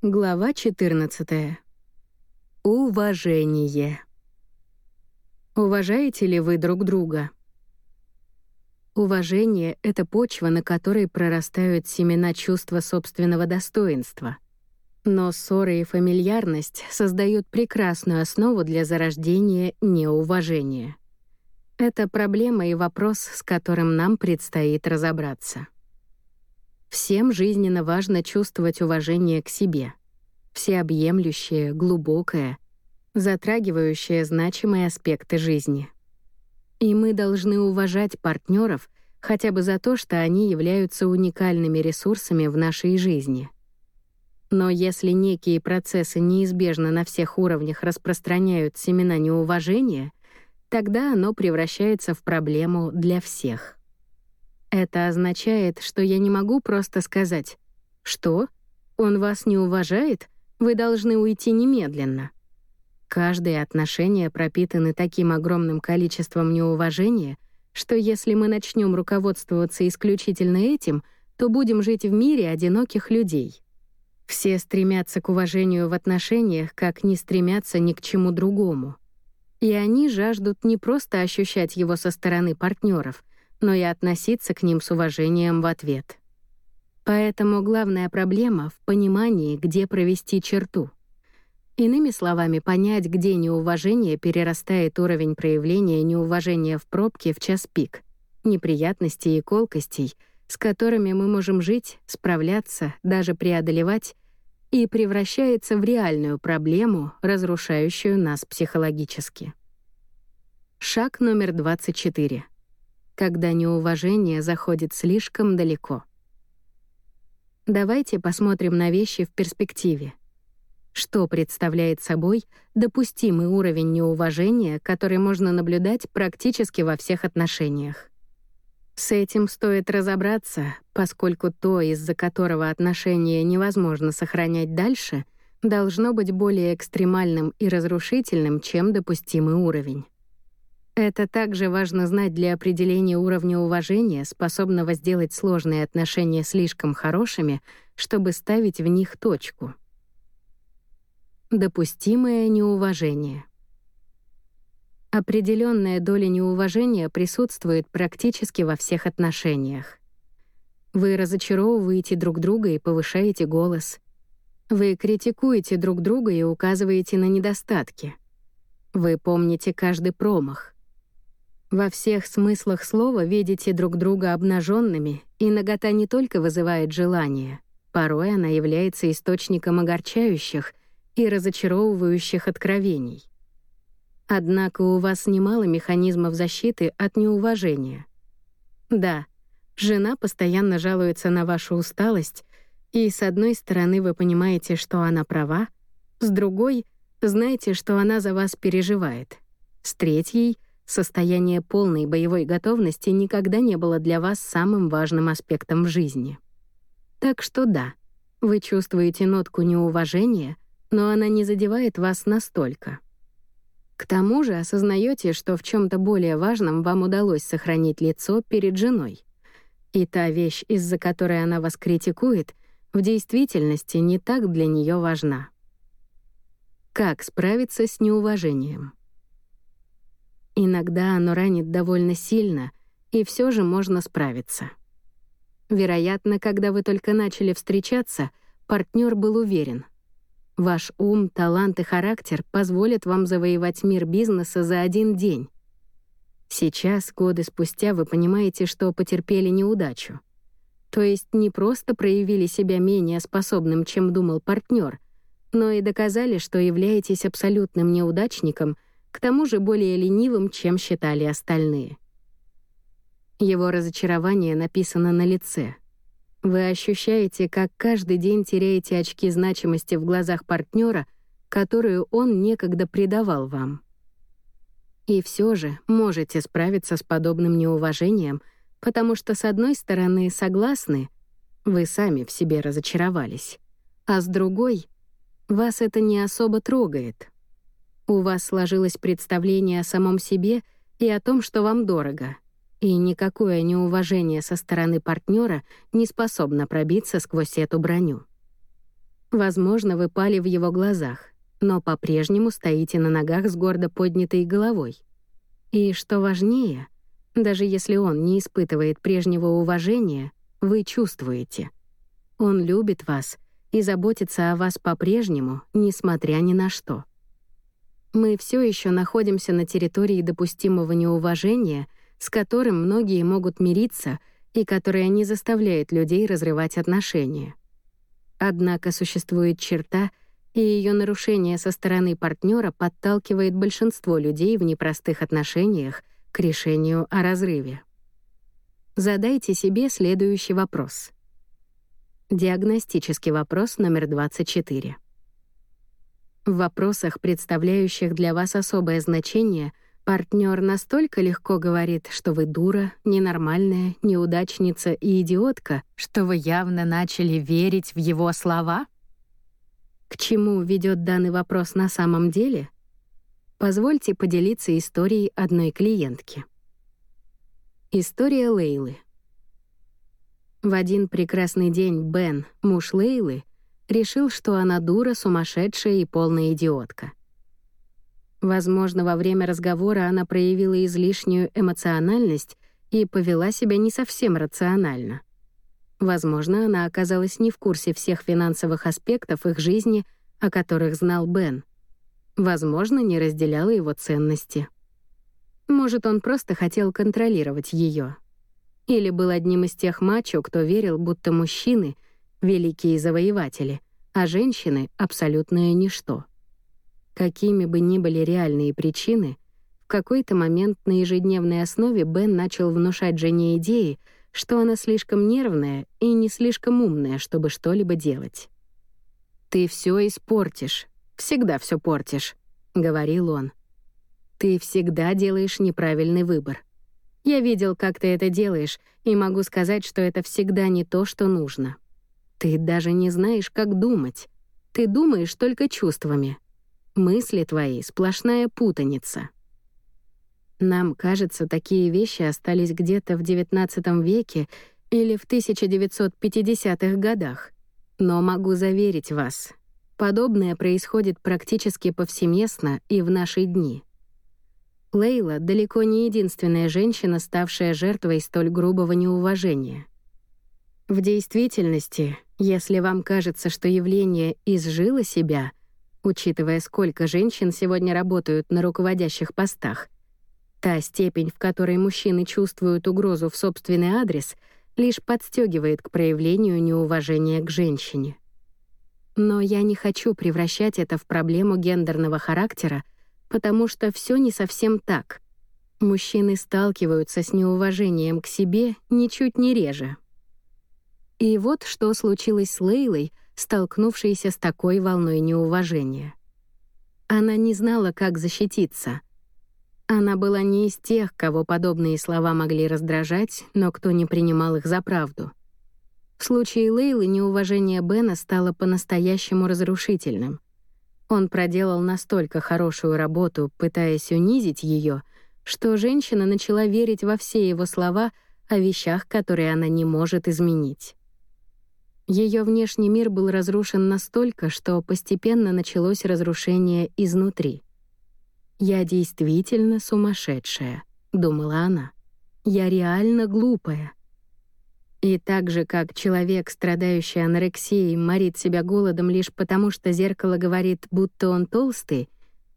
Глава 14. Уважение. Уважаете ли вы друг друга? Уважение — это почва, на которой прорастают семена чувства собственного достоинства. Но ссоры и фамильярность создают прекрасную основу для зарождения неуважения. Это проблема и вопрос, с которым нам предстоит разобраться. Всем жизненно важно чувствовать уважение к себе. Всеобъемлющее, глубокое, затрагивающее значимые аспекты жизни. И мы должны уважать партнеров хотя бы за то, что они являются уникальными ресурсами в нашей жизни. Но если некие процессы неизбежно на всех уровнях распространяют семена неуважения, тогда оно превращается в проблему для всех. Это означает, что я не могу просто сказать «Что? Он вас не уважает? Вы должны уйти немедленно». Каждое отношение пропитаны таким огромным количеством неуважения, что если мы начнем руководствоваться исключительно этим, то будем жить в мире одиноких людей. Все стремятся к уважению в отношениях, как не стремятся ни к чему другому. И они жаждут не просто ощущать его со стороны партнеров, но и относиться к ним с уважением в ответ. Поэтому главная проблема в понимании, где провести черту. Иными словами, понять, где неуважение перерастает уровень проявления неуважения в пробке в час пик, неприятностей и колкостей, с которыми мы можем жить, справляться, даже преодолевать, и превращается в реальную проблему, разрушающую нас психологически. Шаг номер 24 когда неуважение заходит слишком далеко. Давайте посмотрим на вещи в перспективе. Что представляет собой допустимый уровень неуважения, который можно наблюдать практически во всех отношениях? С этим стоит разобраться, поскольку то, из-за которого отношения невозможно сохранять дальше, должно быть более экстремальным и разрушительным, чем допустимый уровень. Это также важно знать для определения уровня уважения, способного сделать сложные отношения слишком хорошими, чтобы ставить в них точку. Допустимое неуважение. Определенная доля неуважения присутствует практически во всех отношениях. Вы разочаровываете друг друга и повышаете голос. Вы критикуете друг друга и указываете на недостатки. Вы помните каждый промах. Во всех смыслах слова видите друг друга обнаженными, и нагота не только вызывает желание, порой она является источником огорчающих и разочаровывающих откровений. Однако у вас немало механизмов защиты от неуважения. Да, жена постоянно жалуется на вашу усталость, и с одной стороны вы понимаете, что она права, с другой — знаете, что она за вас переживает, с третьей — Состояние полной боевой готовности никогда не было для вас самым важным аспектом в жизни. Так что да, вы чувствуете нотку неуважения, но она не задевает вас настолько. К тому же осознаете, что в чем то более важном вам удалось сохранить лицо перед женой. И та вещь, из-за которой она вас критикует, в действительности не так для нее важна. Как справиться с неуважением? Иногда оно ранит довольно сильно, и все же можно справиться. Вероятно, когда вы только начали встречаться, партнер был уверен. Ваш ум, талант и характер позволят вам завоевать мир бизнеса за один день. Сейчас, годы спустя, вы понимаете, что потерпели неудачу. То есть не просто проявили себя менее способным, чем думал партнер, но и доказали, что являетесь абсолютным неудачником — к тому же более ленивым, чем считали остальные. Его разочарование написано на лице. Вы ощущаете, как каждый день теряете очки значимости в глазах партнера, которую он некогда придавал вам. И все же можете справиться с подобным неуважением, потому что, с одной стороны, согласны, вы сами в себе разочаровались, а с другой — вас это не особо трогает, у вас сложилось представление о самом себе и о том, что вам дорого. И никакое неуважение со стороны партнера не способно пробиться сквозь эту броню. Возможно, вы пали в его глазах, но по-прежнему стоите на ногах с гордо поднятой головой. И что важнее, даже если он не испытывает прежнего уважения, вы чувствуете. Он любит вас и заботится о вас по-прежнему, несмотря ни на что. Мы все еще находимся на территории допустимого неуважения, с которым многие могут мириться и которое не заставляет людей разрывать отношения. Однако существует черта, и ее нарушение со стороны партнера подталкивает большинство людей в непростых отношениях к решению о разрыве. Задайте себе следующий вопрос. Диагностический вопрос номер 24. В вопросах, представляющих для вас особое значение, партнер настолько легко говорит, что вы дура, ненормальная, неудачница и идиотка, что вы явно начали верить в его слова? К чему ведет данный вопрос на самом деле? Позвольте поделиться историей одной клиентки. История Лейлы. В один прекрасный день Бен, муж Лейлы, решил, что она дура, сумасшедшая и полная идиотка. Возможно, во время разговора она проявила излишнюю эмоциональность и повела себя не совсем рационально. Возможно, она оказалась не в курсе всех финансовых аспектов их жизни, о которых знал Бен. Возможно, не разделяла его ценности. Может, он просто хотел контролировать ее. Или был одним из тех мачо, кто верил, будто мужчины — великие завоеватели, а женщины — абсолютное ничто. Какими бы ни были реальные причины, в какой-то момент на ежедневной основе Бен начал внушать жене идеи, что она слишком нервная и не слишком умная, чтобы что-либо делать. «Ты все испортишь, всегда все портишь», — говорил он. «Ты всегда делаешь неправильный выбор. Я видел, как ты это делаешь, и могу сказать, что это всегда не то, что нужно». Ты даже не знаешь, как думать. Ты думаешь только чувствами. Мысли твои — сплошная путаница. Нам кажется, такие вещи остались где-то в XIX веке или в 1950-х годах. Но могу заверить вас, подобное происходит практически повсеместно и в наши дни. Лейла далеко не единственная женщина, ставшая жертвой столь грубого неуважения. В действительности, если вам кажется, что явление изжило себя, учитывая, сколько женщин сегодня работают на руководящих постах, та степень, в которой мужчины чувствуют угрозу в собственный адрес, лишь подстегивает к проявлению неуважения к женщине. Но я не хочу превращать это в проблему гендерного характера, потому что все не совсем так. Мужчины сталкиваются с неуважением к себе ничуть не реже. И вот что случилось с Лейлой, столкнувшейся с такой волной неуважения. Она не знала, как защититься. Она была не из тех, кого подобные слова могли раздражать, но кто не принимал их за правду. В случае Лейлы неуважение Бена стало по-настоящему разрушительным. Он проделал настолько хорошую работу, пытаясь унизить ее, что женщина начала верить во все его слова о вещах, которые она не может изменить. Ее внешний мир был разрушен настолько, что постепенно началось разрушение изнутри. «Я действительно сумасшедшая», — думала она. «Я реально глупая». И так же, как человек, страдающий анорексией, морит себя голодом лишь потому, что зеркало говорит, будто он толстый,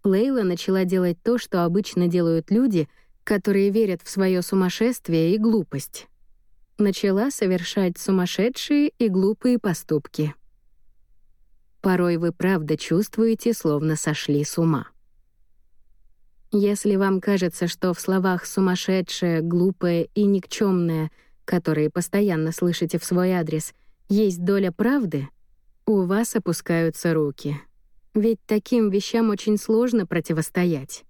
Лейла начала делать то, что обычно делают люди, которые верят в свое сумасшествие и глупость начала совершать сумасшедшие и глупые поступки. Порой вы правда чувствуете, словно сошли с ума. Если вам кажется, что в словах «сумасшедшая», «глупая» и «никчемная», которые постоянно слышите в свой адрес, есть доля правды, у вас опускаются руки. Ведь таким вещам очень сложно противостоять.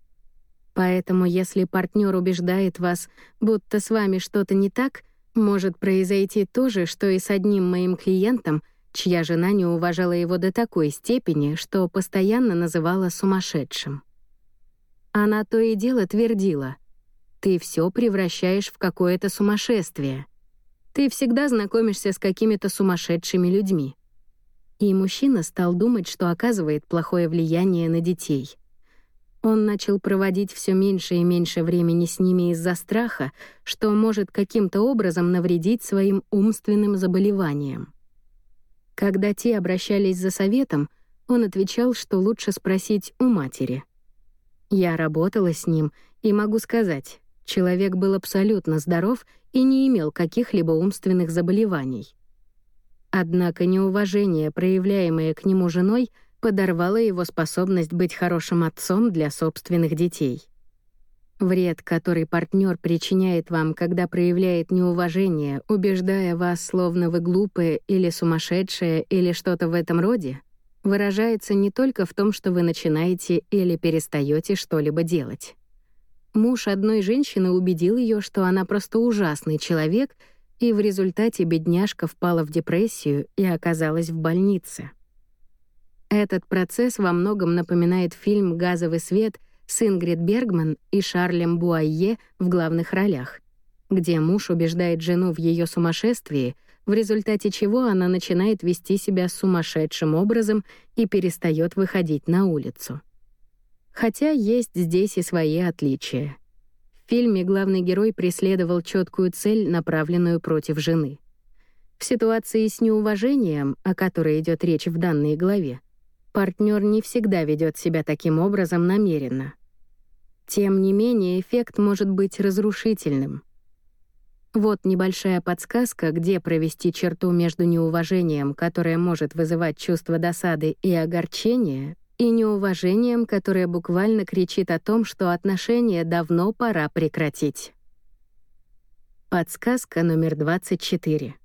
Поэтому если партнер убеждает вас, будто с вами что-то не так — может произойти то же, что и с одним моим клиентом, чья жена не уважала его до такой степени, что постоянно называла сумасшедшим. Она то и дело твердила, «Ты все превращаешь в какое-то сумасшествие. Ты всегда знакомишься с какими-то сумасшедшими людьми». и мужчина стал думать, что оказывает плохое влияние на детей. Он начал проводить все меньше и меньше времени с ними из-за страха, что может каким-то образом навредить своим умственным заболеваниям. Когда те обращались за советом, он отвечал, что лучше спросить у матери. Я работала с ним, и могу сказать, человек был абсолютно здоров и не имел каких-либо умственных заболеваний. Однако неуважение, проявляемое к нему женой, подорвало его способность быть хорошим отцом для собственных детей. Вред, который партнер причиняет вам, когда проявляет неуважение, убеждая вас, словно вы глупые или сумасшедшие или что-то в этом роде, выражается не только в том, что вы начинаете или перестаете что-либо делать. Муж одной женщины убедил ее, что она просто ужасный человек, и в результате бедняжка впала в депрессию и оказалась в больнице. Этот процесс во многом напоминает фильм «Газовый свет» с Ингрид Бергман и Шарлем Буайе в главных ролях, где муж убеждает жену в ее сумасшествии, в результате чего она начинает вести себя сумасшедшим образом и перестает выходить на улицу. Хотя есть здесь и свои отличия. В фильме главный герой преследовал четкую цель, направленную против жены. В ситуации с неуважением, о которой идет речь в данной главе, партнер не всегда ведет себя таким образом намеренно. Тем не менее, эффект может быть разрушительным. Вот небольшая подсказка, где провести черту между неуважением, которое может вызывать чувство досады и огорчения, и неуважением, которое буквально кричит о том, что отношения давно пора прекратить. Подсказка номер 24.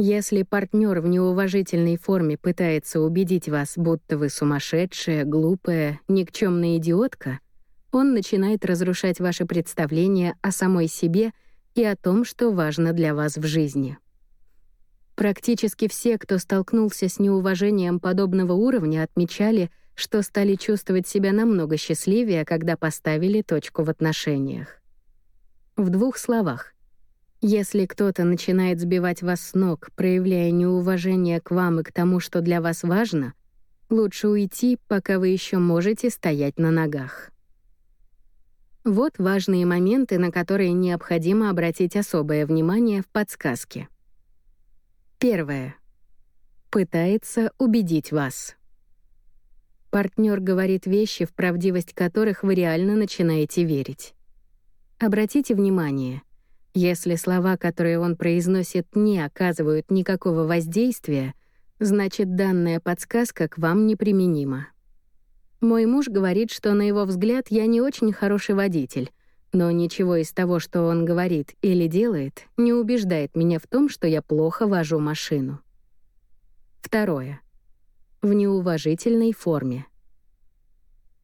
Если партнер в неуважительной форме пытается убедить вас, будто вы сумасшедшая, глупая, никчемная идиотка, он начинает разрушать ваши представления о самой себе и о том, что важно для вас в жизни. Практически все, кто столкнулся с неуважением подобного уровня, отмечали, что стали чувствовать себя намного счастливее, когда поставили точку в отношениях. В двух словах. Если кто-то начинает сбивать вас с ног, проявляя неуважение к вам и к тому, что для вас важно, лучше уйти, пока вы еще можете стоять на ногах. Вот важные моменты, на которые необходимо обратить особое внимание в подсказке. Первое. Пытается убедить вас. Партнер говорит вещи, в правдивость которых вы реально начинаете верить. Обратите внимание — если слова, которые он произносит, не оказывают никакого воздействия, значит, данная подсказка к вам неприменима. Мой муж говорит, что, на его взгляд, я не очень хороший водитель, но ничего из того, что он говорит или делает, не убеждает меня в том, что я плохо вожу машину. Второе. В неуважительной форме.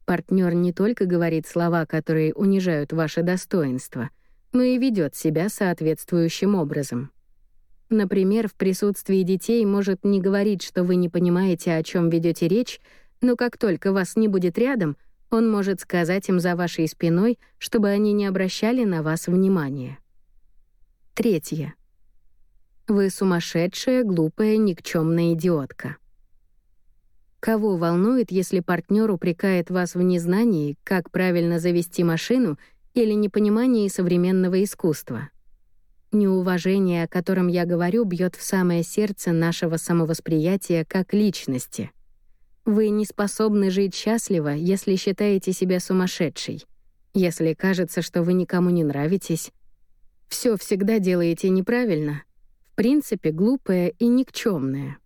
Партнер не только говорит слова, которые унижают ваше достоинство — но и ведет себя соответствующим образом. Например, в присутствии детей может не говорить, что вы не понимаете, о чем ведете речь, но как только вас не будет рядом, он может сказать им за вашей спиной, чтобы они не обращали на вас внимания. Третье. Вы сумасшедшая, глупая, никчемная идиотка. Кого волнует, если партнер упрекает вас в незнании, как правильно завести машину — или непонимании современного искусства. Неуважение, о котором я говорю, бьет в самое сердце нашего самовосприятия как личности. Вы не способны жить счастливо, если считаете себя сумасшедшей, если кажется, что вы никому не нравитесь, все всегда делаете неправильно, в принципе, глупое и никчемное.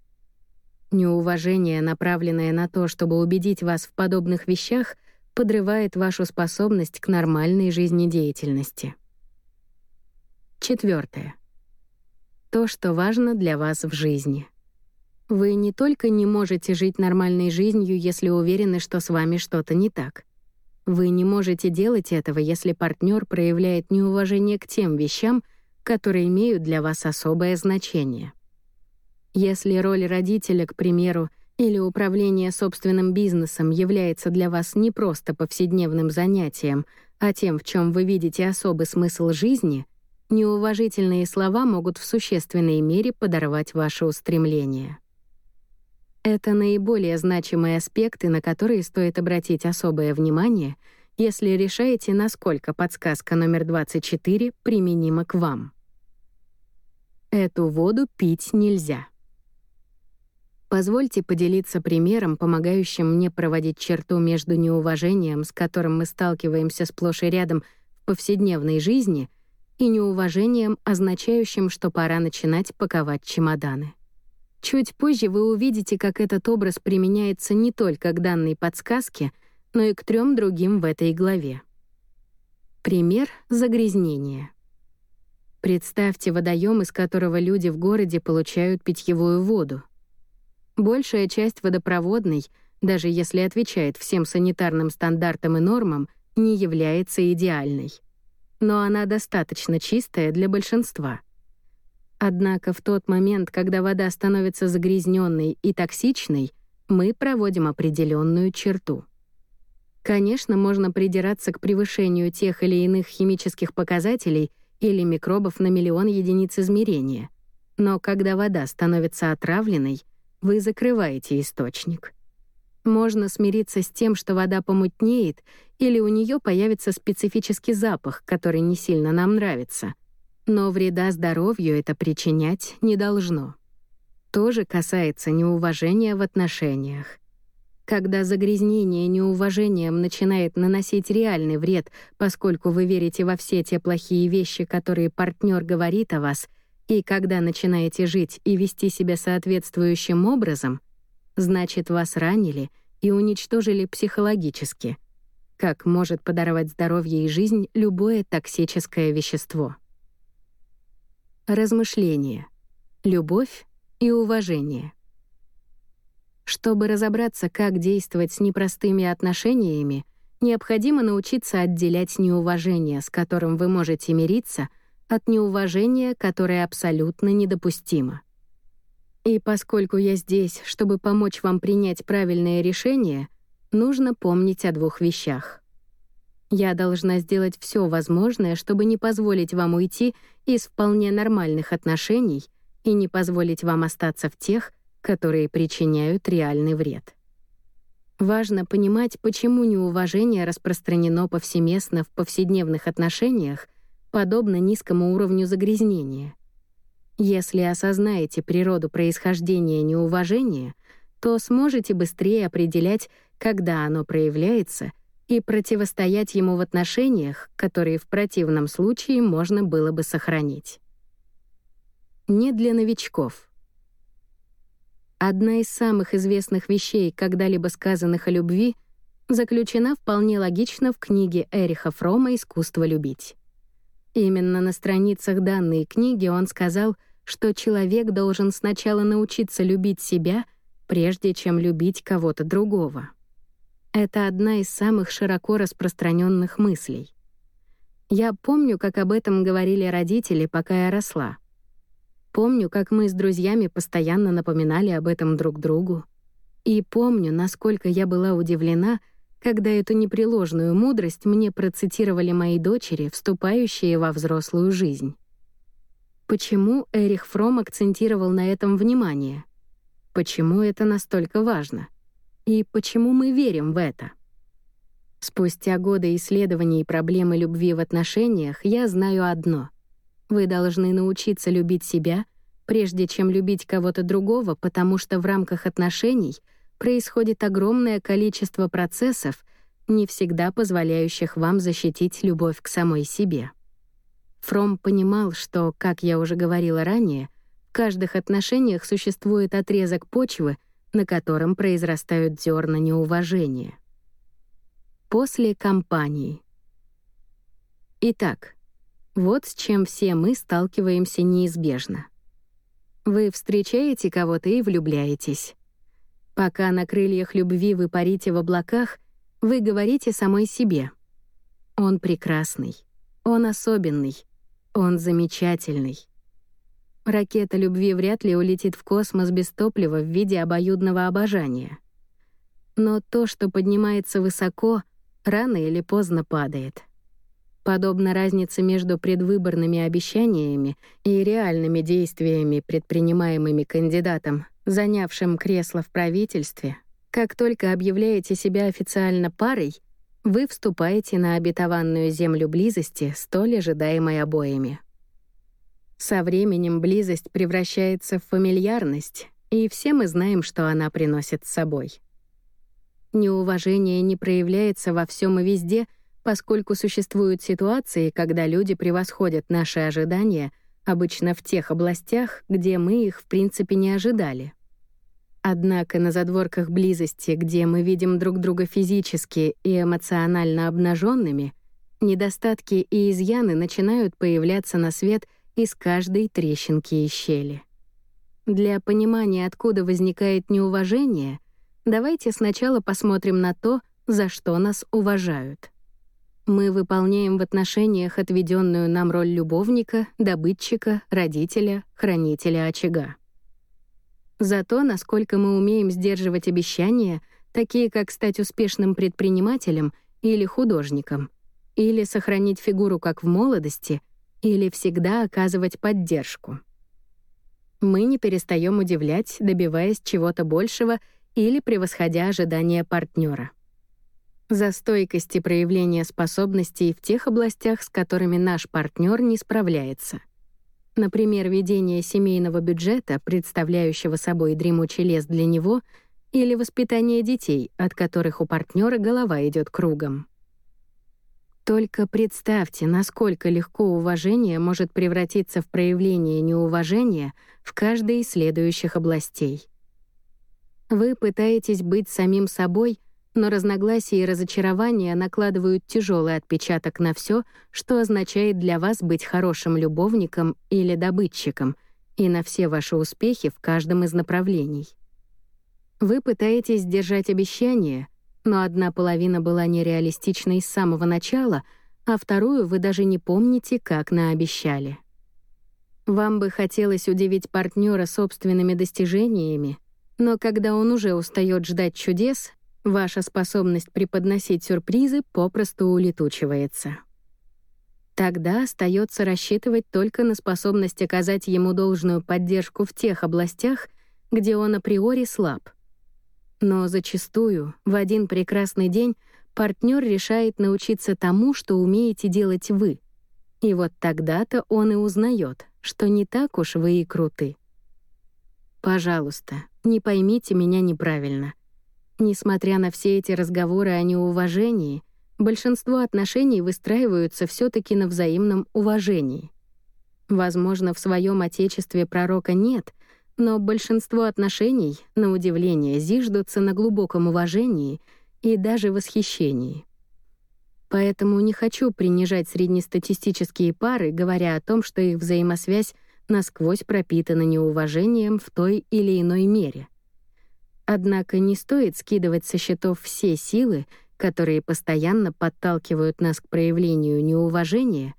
Неуважение, направленное на то, чтобы убедить вас в подобных вещах — подрывает вашу способность к нормальной жизнедеятельности. Четвертое. То, что важно для вас в жизни. Вы не только не можете жить нормальной жизнью, если уверены, что с вами что-то не так. Вы не можете делать этого, если партнер проявляет неуважение к тем вещам, которые имеют для вас особое значение. Если роль родителя, к примеру, или управление собственным бизнесом является для вас не просто повседневным занятием, а тем, в чем вы видите особый смысл жизни, неуважительные слова могут в существенной мере подорвать ваше устремление. Это наиболее значимые аспекты, на которые стоит обратить особое внимание, если решаете, насколько подсказка номер 24 применима к вам. Эту воду пить нельзя. Позвольте поделиться примером, помогающим мне проводить черту между неуважением, с которым мы сталкиваемся сплошь и рядом в повседневной жизни, и неуважением, означающим, что пора начинать паковать чемоданы. Чуть позже вы увидите, как этот образ применяется не только к данной подсказке, но и к трем другим в этой главе. Пример загрязнения. Представьте водоем, из которого люди в городе получают питьевую воду. Большая часть водопроводной, даже если отвечает всем санитарным стандартам и нормам, не является идеальной. Но она достаточно чистая для большинства. Однако в тот момент, когда вода становится загрязненной и токсичной, мы проводим определенную черту. Конечно, можно придираться к превышению тех или иных химических показателей или микробов на миллион единиц измерения. Но когда вода становится отравленной, вы закрываете источник. Можно смириться с тем, что вода помутнеет, или у нее появится специфический запах, который не сильно нам нравится. Но вреда здоровью это причинять не должно. То же касается неуважения в отношениях. Когда загрязнение неуважением начинает наносить реальный вред, поскольку вы верите во все те плохие вещи, которые партнер говорит о вас — и когда начинаете жить и вести себя соответствующим образом, значит, вас ранили и уничтожили психологически, как может подорвать здоровье и жизнь любое токсическое вещество. Размышление, любовь и уважение. Чтобы разобраться, как действовать с непростыми отношениями, необходимо научиться отделять неуважение, с которым вы можете мириться — от неуважения, которое абсолютно недопустимо. И поскольку я здесь, чтобы помочь вам принять правильное решение, нужно помнить о двух вещах. Я должна сделать все возможное, чтобы не позволить вам уйти из вполне нормальных отношений и не позволить вам остаться в тех, которые причиняют реальный вред. Важно понимать, почему неуважение распространено повсеместно в повседневных отношениях — подобно низкому уровню загрязнения. Если осознаете природу происхождения неуважения, то сможете быстрее определять, когда оно проявляется, и противостоять ему в отношениях, которые в противном случае можно было бы сохранить. Не для новичков. Одна из самых известных вещей, когда-либо сказанных о любви, заключена вполне логично в книге Эриха Фрома «Искусство любить». Именно на страницах данной книги он сказал, что человек должен сначала научиться любить себя, прежде чем любить кого-то другого. Это одна из самых широко распространенных мыслей. Я помню, как об этом говорили родители, пока я росла. Помню, как мы с друзьями постоянно напоминали об этом друг другу. И помню, насколько я была удивлена — когда эту непреложную мудрость мне процитировали мои дочери, вступающие во взрослую жизнь. Почему Эрих Фром акцентировал на этом внимание? Почему это настолько важно? И почему мы верим в это? Спустя годы исследований проблемы любви в отношениях я знаю одно. Вы должны научиться любить себя, прежде чем любить кого-то другого, потому что в рамках отношений — происходит огромное количество процессов, не всегда позволяющих вам защитить любовь к самой себе. Фром понимал, что, как я уже говорила ранее, в каждых отношениях существует отрезок почвы, на котором произрастают зерна неуважения. После кампании. Итак, вот с чем все мы сталкиваемся неизбежно. Вы встречаете кого-то и влюбляетесь. Пока на крыльях любви вы парите в облаках, вы говорите самой себе. Он прекрасный, он особенный, он замечательный. Ракета любви вряд ли улетит в космос без топлива в виде обоюдного обожания. Но то, что поднимается высоко, рано или поздно падает. Подобно разнице между предвыборными обещаниями и реальными действиями, предпринимаемыми кандидатом, занявшим кресло в правительстве, как только объявляете себя официально парой, вы вступаете на обетованную землю близости, столь ожидаемой обоими. Со временем близость превращается в фамильярность, и все мы знаем, что она приносит с собой. Неуважение не проявляется во всем и везде, поскольку существуют ситуации, когда люди превосходят наши ожидания, обычно в тех областях, где мы их в принципе не ожидали. Однако на задворках близости, где мы видим друг друга физически и эмоционально обнаженными, недостатки и изъяны начинают появляться на свет из каждой трещинки и щели. Для понимания, откуда возникает неуважение, давайте сначала посмотрим на то, за что нас уважают. Мы выполняем в отношениях отведенную нам роль любовника, добытчика, родителя, хранителя очага. За то, насколько мы умеем сдерживать обещания, такие как стать успешным предпринимателем или художником, или сохранить фигуру как в молодости, или всегда оказывать поддержку. Мы не перестаем удивлять, добиваясь чего-то большего или превосходя ожидания партнера. За стойкость и проявление способностей в тех областях, с которыми наш партнер не справляется. Например, ведение семейного бюджета, представляющего собой дремучий лес для него, или воспитание детей, от которых у партнера голова идет кругом. Только представьте, насколько легко уважение может превратиться в проявление неуважения в каждой из следующих областей. Вы пытаетесь быть самим собой — но разногласия и разочарования накладывают тяжелый отпечаток на все, что означает для вас быть хорошим любовником или добытчиком, и на все ваши успехи в каждом из направлений. Вы пытаетесь держать обещания, но одна половина была нереалистичной с самого начала, а вторую вы даже не помните, как наобещали. Вам бы хотелось удивить партнера собственными достижениями, но когда он уже устает ждать чудес, Ваша способность преподносить сюрпризы попросту улетучивается. Тогда остается рассчитывать только на способность оказать ему должную поддержку в тех областях, где он априори слаб. Но зачастую, в один прекрасный день, партнер решает научиться тому, что умеете делать вы. И вот тогда-то он и узнает, что не так уж вы и круты. Пожалуйста, не поймите меня неправильно. Несмотря на все эти разговоры о неуважении, большинство отношений выстраиваются все таки на взаимном уважении. Возможно, в своем отечестве пророка нет, но большинство отношений, на удивление, зиждутся на глубоком уважении и даже восхищении. Поэтому не хочу принижать среднестатистические пары, говоря о том, что их взаимосвязь насквозь пропитана неуважением в той или иной мере — Однако не стоит скидывать со счетов все силы, которые постоянно подталкивают нас к проявлению неуважения,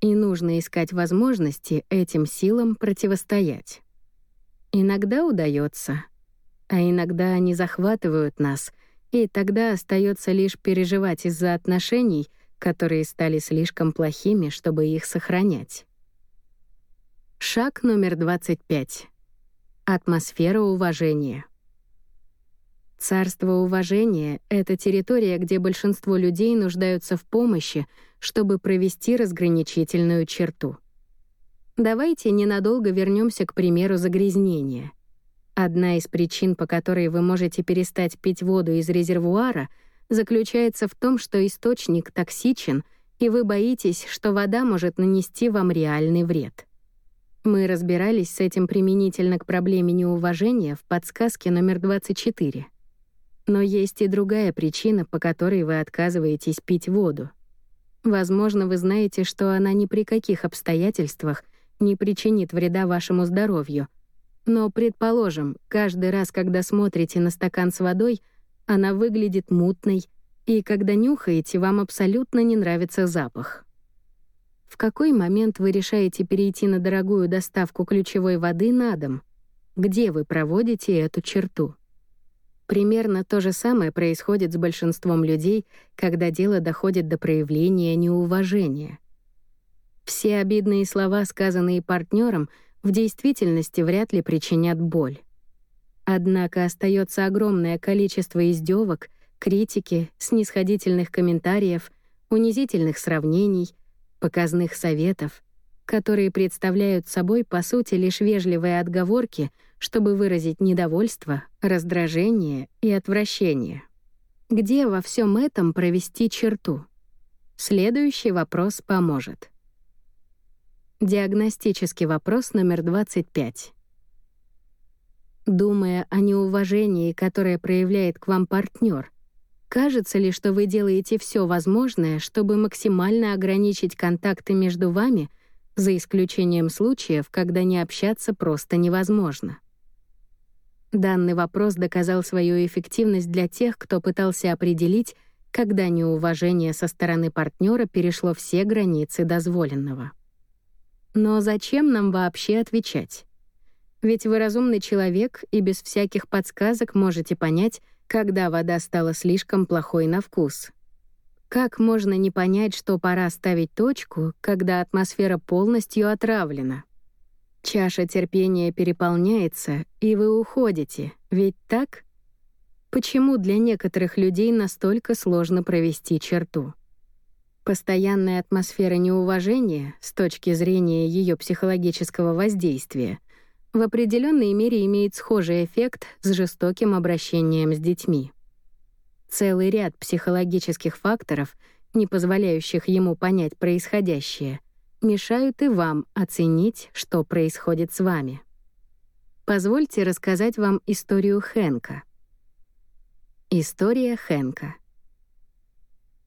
и нужно искать возможности этим силам противостоять. Иногда удается, а иногда они захватывают нас, и тогда остается лишь переживать из-за отношений, которые стали слишком плохими, чтобы их сохранять. Шаг номер 25. Атмосфера уважения. Царство уважения — это территория, где большинство людей нуждаются в помощи, чтобы провести разграничительную черту. Давайте ненадолго вернемся к примеру загрязнения. Одна из причин, по которой вы можете перестать пить воду из резервуара, заключается в том, что источник токсичен, и вы боитесь, что вода может нанести вам реальный вред. Мы разбирались с этим применительно к проблеме неуважения в подсказке номер 24. Но есть и другая причина, по которой вы отказываетесь пить воду. Возможно, вы знаете, что она ни при каких обстоятельствах не причинит вреда вашему здоровью. Но, предположим, каждый раз, когда смотрите на стакан с водой, она выглядит мутной, и когда нюхаете, вам абсолютно не нравится запах. В какой момент вы решаете перейти на дорогую доставку ключевой воды на дом? Где вы проводите эту черту? Примерно то же самое происходит с большинством людей, когда дело доходит до проявления неуважения. Все обидные слова, сказанные партнером, в действительности вряд ли причинят боль. Однако остается огромное количество издевок, критики, снисходительных комментариев, унизительных сравнений, показных советов, которые представляют собой, по сути, лишь вежливые отговорки, чтобы выразить недовольство, раздражение и отвращение. Где во всем этом провести черту? Следующий вопрос поможет. Диагностический вопрос номер 25. Думая о неуважении, которое проявляет к вам партнер, кажется ли, что вы делаете все возможное, чтобы максимально ограничить контакты между вами, за исключением случаев, когда не общаться просто невозможно? Данный вопрос доказал свою эффективность для тех, кто пытался определить, когда неуважение со стороны партнера перешло все границы дозволенного. Но зачем нам вообще отвечать? Ведь вы разумный человек и без всяких подсказок можете понять, когда вода стала слишком плохой на вкус. Как можно не понять, что пора ставить точку, когда атмосфера полностью отравлена? Чаша терпения переполняется, и вы уходите, ведь так? Почему для некоторых людей настолько сложно провести черту? Постоянная атмосфера неуважения с точки зрения ее психологического воздействия — в определенной мере имеет схожий эффект с жестоким обращением с детьми. Целый ряд психологических факторов, не позволяющих ему понять происходящее, мешают и вам оценить, что происходит с вами. Позвольте рассказать вам историю Хэнка. История Хэнка.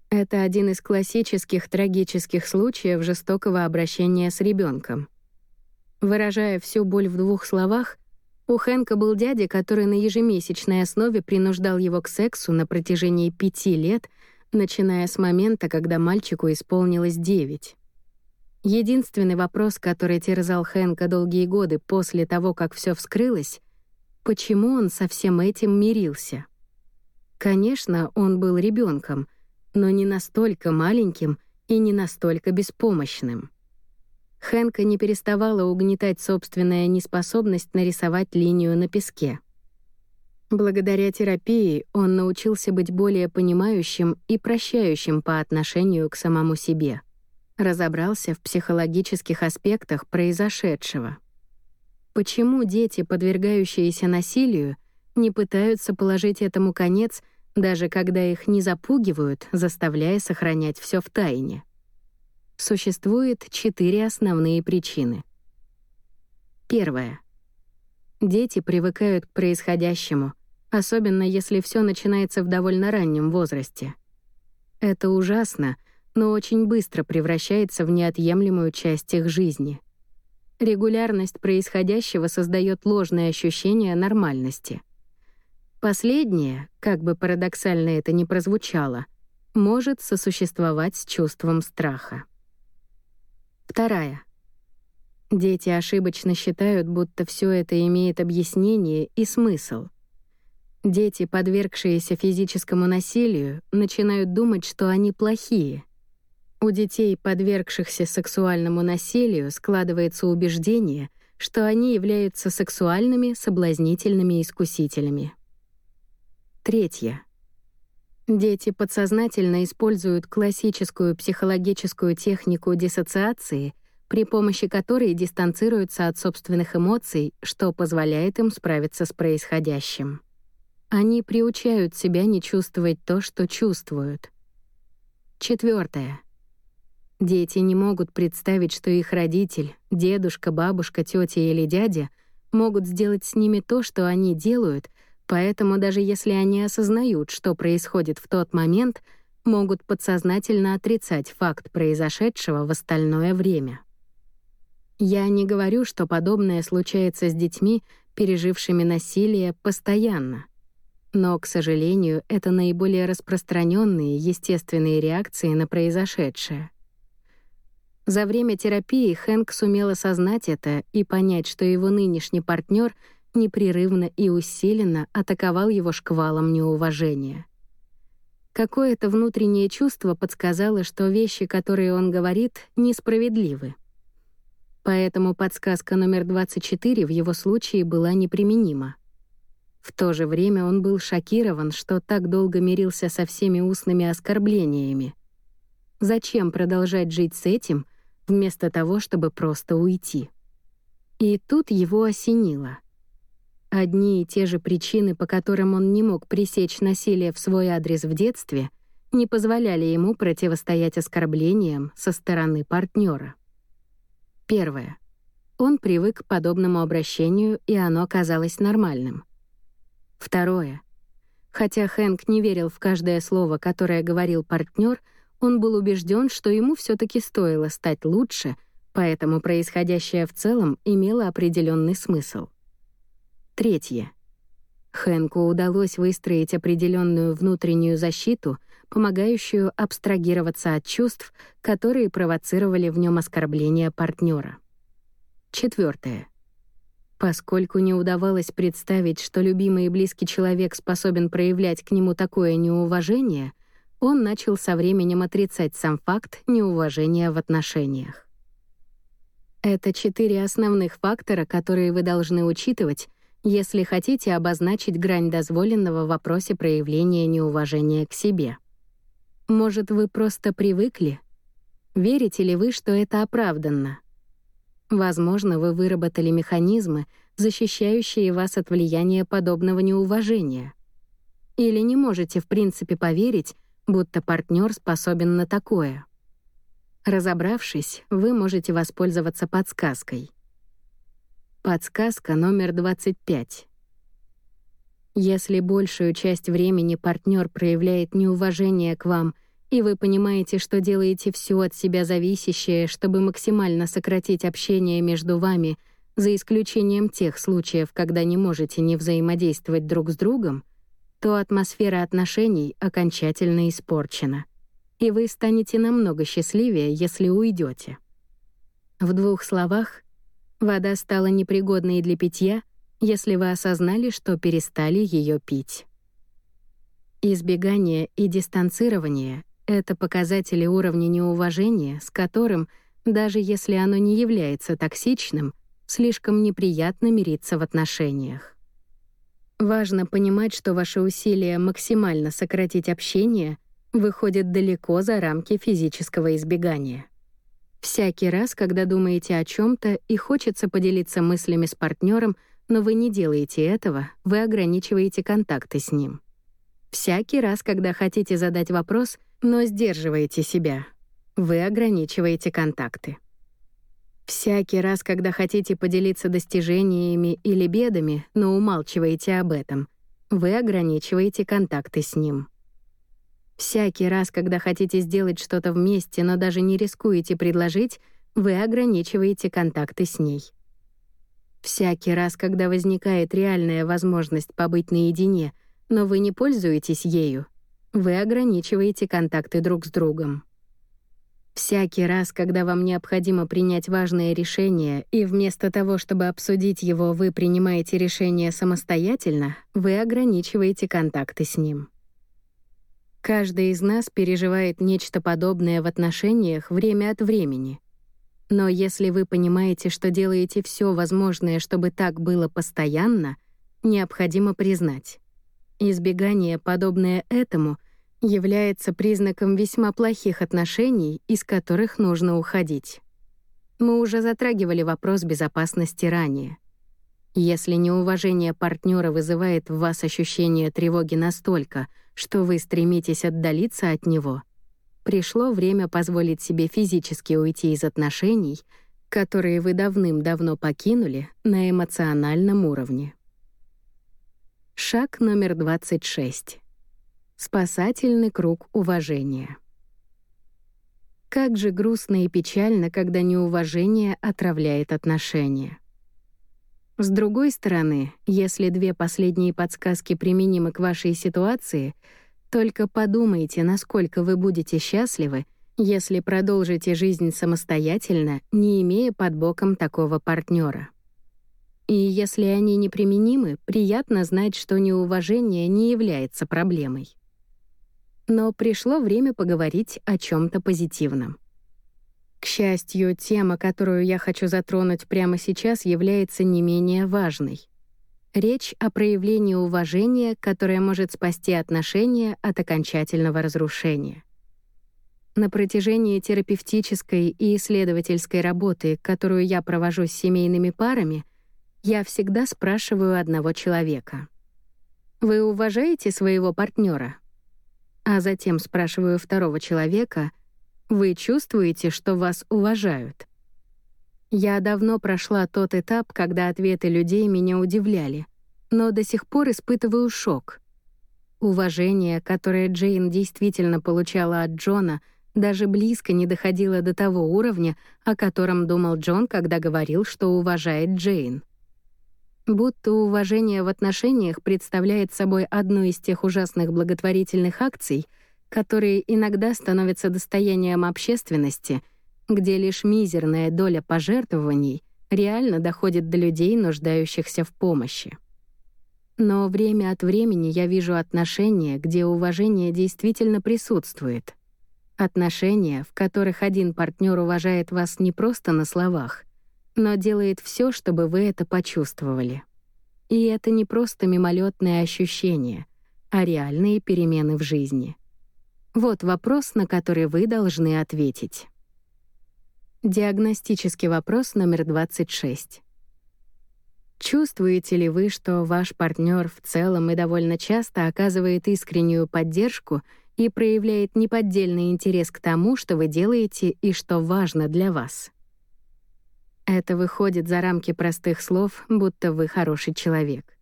Это один из классических трагических случаев жестокого обращения с ребенком. Выражая всю боль в двух словах, у Хэнка был дядя, который на ежемесячной основе принуждал его к сексу на протяжении пяти лет, начиная с момента, когда мальчику исполнилось девять. Единственный вопрос, который терзал Хэнка долгие годы после того, как все вскрылось, почему он со всем этим мирился? Конечно, он был ребенком, но не настолько маленьким и не настолько беспомощным. Хэнка не переставала угнетать собственная неспособность нарисовать линию на песке. Благодаря терапии он научился быть более понимающим и прощающим по отношению к самому себе. Разобрался в психологических аспектах произошедшего. Почему дети, подвергающиеся насилию, не пытаются положить этому конец, даже когда их не запугивают, заставляя сохранять все в тайне? Существует четыре основные причины. Первое. Дети привыкают к происходящему, особенно если все начинается в довольно раннем возрасте. Это ужасно, но очень быстро превращается в неотъемлемую часть их жизни. Регулярность происходящего создает ложное ощущение нормальности. Последнее, как бы парадоксально это ни прозвучало, может сосуществовать с чувством страха. Вторая. Дети ошибочно считают, будто все это имеет объяснение и смысл. Дети, подвергшиеся физическому насилию, начинают думать, что они плохие. У детей, подвергшихся сексуальному насилию, складывается убеждение, что они являются сексуальными соблазнительными искусителями. Третье. Дети подсознательно используют классическую психологическую технику диссоциации, при помощи которой дистанцируются от собственных эмоций, что позволяет им справиться с происходящим. Они приучают себя не чувствовать то, что чувствуют. Четвертое. Дети не могут представить, что их родитель, дедушка, бабушка, тетя или дядя могут сделать с ними то, что они делают, Поэтому даже если они осознают, что происходит в тот момент, могут подсознательно отрицать факт произошедшего в остальное время. Я не говорю, что подобное случается с детьми, пережившими насилие, постоянно. Но, к сожалению, это наиболее распространенные естественные реакции на произошедшее. За время терапии Хэнк сумел осознать это и понять, что его нынешний партнер — непрерывно и усиленно атаковал его шквалом неуважения. Какое-то внутреннее чувство подсказало, что вещи, которые он говорит, несправедливы. Поэтому подсказка номер 24 в его случае была неприменима. В то же время он был шокирован, что так долго мирился со всеми устными оскорблениями. Зачем продолжать жить с этим, вместо того, чтобы просто уйти? И тут его осенило. Одни и те же причины, по которым он не мог пресечь насилие в свой адрес в детстве, не позволяли ему противостоять оскорблениям со стороны партнера. Первое. Он привык к подобному обращению, и оно казалось нормальным. Второе. Хотя Хэнк не верил в каждое слово, которое говорил партнер, он был убежден, что ему все таки стоило стать лучше, поэтому происходящее в целом имело определенный смысл. Третье. Хэнку удалось выстроить определенную внутреннюю защиту, помогающую абстрагироваться от чувств, которые провоцировали в нем оскорбление партнера. Четвертое. Поскольку не удавалось представить, что любимый и близкий человек способен проявлять к нему такое неуважение, он начал со временем отрицать сам факт неуважения в отношениях. Это четыре основных фактора, которые вы должны учитывать, если хотите обозначить грань дозволенного в вопросе проявления неуважения к себе. Может, вы просто привыкли? Верите ли вы, что это оправданно? Возможно, вы выработали механизмы, защищающие вас от влияния подобного неуважения. Или не можете в принципе поверить, будто партнер способен на такое. Разобравшись, вы можете воспользоваться подсказкой. Подсказка номер 25. Если большую часть времени партнер проявляет неуважение к вам, и вы понимаете, что делаете все от себя зависящее, чтобы максимально сократить общение между вами, за исключением тех случаев, когда не можете не взаимодействовать друг с другом, то атмосфера отношений окончательно испорчена. И вы станете намного счастливее, если уйдете. В двух словах, Вода стала непригодной для питья, если вы осознали, что перестали ее пить. Избегание и дистанцирование — это показатели уровня неуважения, с которым, даже если оно не является токсичным, слишком неприятно мириться в отношениях. Важно понимать, что ваши усилия максимально сократить общение выходят далеко за рамки физического избегания. Всякий раз, когда думаете о чем то и хочется поделиться мыслями с партнером, но вы не делаете этого, вы ограничиваете контакты с ним. Всякий раз, когда хотите задать вопрос, но сдерживаете себя, вы ограничиваете контакты. Всякий раз, когда хотите поделиться достижениями или бедами, но умалчиваете об этом, вы ограничиваете контакты с ним. Всякий раз, когда хотите сделать что-то вместе, но даже не рискуете предложить, вы ограничиваете контакты с ней. Всякий раз, когда возникает реальная возможность побыть наедине, но вы не пользуетесь ею, вы ограничиваете контакты друг с другом. Всякий раз, когда вам необходимо принять важное решение, и вместо того, чтобы обсудить его, вы принимаете решение самостоятельно, вы ограничиваете контакты с ним. Каждый из нас переживает нечто подобное в отношениях время от времени. Но если вы понимаете, что делаете все возможное, чтобы так было постоянно, необходимо признать. Избегание, подобное этому, является признаком весьма плохих отношений, из которых нужно уходить. Мы уже затрагивали вопрос безопасности ранее. Если неуважение партнера вызывает в вас ощущение тревоги настолько, что вы стремитесь отдалиться от него, пришло время позволить себе физически уйти из отношений, которые вы давным-давно покинули на эмоциональном уровне. Шаг номер 26. Спасательный круг уважения. Как же грустно и печально, когда неуважение отравляет отношения. С другой стороны, если две последние подсказки применимы к вашей ситуации, только подумайте, насколько вы будете счастливы, если продолжите жизнь самостоятельно, не имея под боком такого партнера. И если они неприменимы, приятно знать, что неуважение не является проблемой. Но пришло время поговорить о чем то позитивном. К счастью, тема, которую я хочу затронуть прямо сейчас, является не менее важной. Речь о проявлении уважения, которое может спасти отношения от окончательного разрушения. На протяжении терапевтической и исследовательской работы, которую я провожу с семейными парами, я всегда спрашиваю одного человека. «Вы уважаете своего партнера? А затем спрашиваю второго человека, «Вы чувствуете, что вас уважают?» Я давно прошла тот этап, когда ответы людей меня удивляли, но до сих пор испытываю шок. Уважение, которое Джейн действительно получала от Джона, даже близко не доходило до того уровня, о котором думал Джон, когда говорил, что уважает Джейн. Будто уважение в отношениях представляет собой одну из тех ужасных благотворительных акций, которые иногда становятся достоянием общественности — где лишь мизерная доля пожертвований реально доходит до людей, нуждающихся в помощи. Но время от времени я вижу отношения, где уважение действительно присутствует. Отношения, в которых один партнер уважает вас не просто на словах, но делает все, чтобы вы это почувствовали. И это не просто мимолетное ощущение, а реальные перемены в жизни. Вот вопрос, на который вы должны ответить. Диагностический вопрос номер 26. Чувствуете ли вы, что ваш партнер в целом и довольно часто оказывает искреннюю поддержку и проявляет неподдельный интерес к тому, что вы делаете и что важно для вас? Это выходит за рамки простых слов, будто вы хороший человек.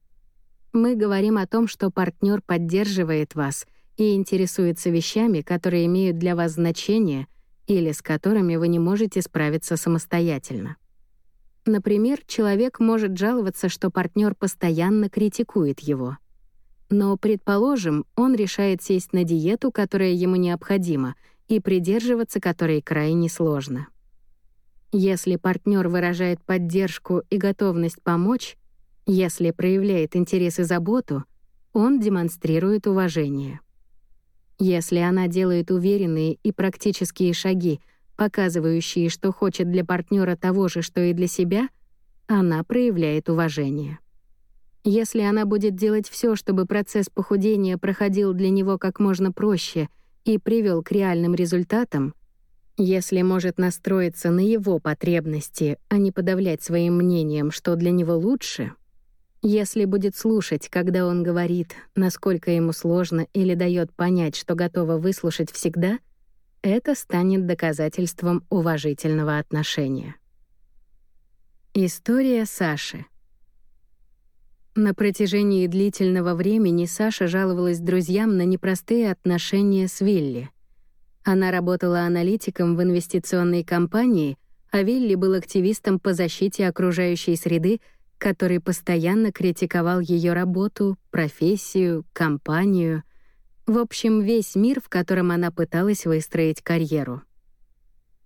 Мы говорим о том, что партнер поддерживает вас и интересуется вещами, которые имеют для вас значение — или с которыми вы не можете справиться самостоятельно. Например, человек может жаловаться, что партнер постоянно критикует его. Но, предположим, он решает сесть на диету, которая ему необходима, и придерживаться которой крайне сложно. Если партнер выражает поддержку и готовность помочь, если проявляет интерес и заботу, он демонстрирует уважение. Если она делает уверенные и практические шаги, показывающие, что хочет для партнера того же, что и для себя, она проявляет уважение. Если она будет делать все, чтобы процесс похудения проходил для него как можно проще и привел к реальным результатам, если может настроиться на его потребности, а не подавлять своим мнением, что для него лучше — если будет слушать, когда он говорит, насколько ему сложно или дает понять, что готова выслушать всегда, это станет доказательством уважительного отношения. История Саши. На протяжении длительного времени Саша жаловалась друзьям на непростые отношения с Вилли. Она работала аналитиком в инвестиционной компании, а Вилли был активистом по защите окружающей среды который постоянно критиковал ее работу, профессию, компанию, в общем, весь мир, в котором она пыталась выстроить карьеру.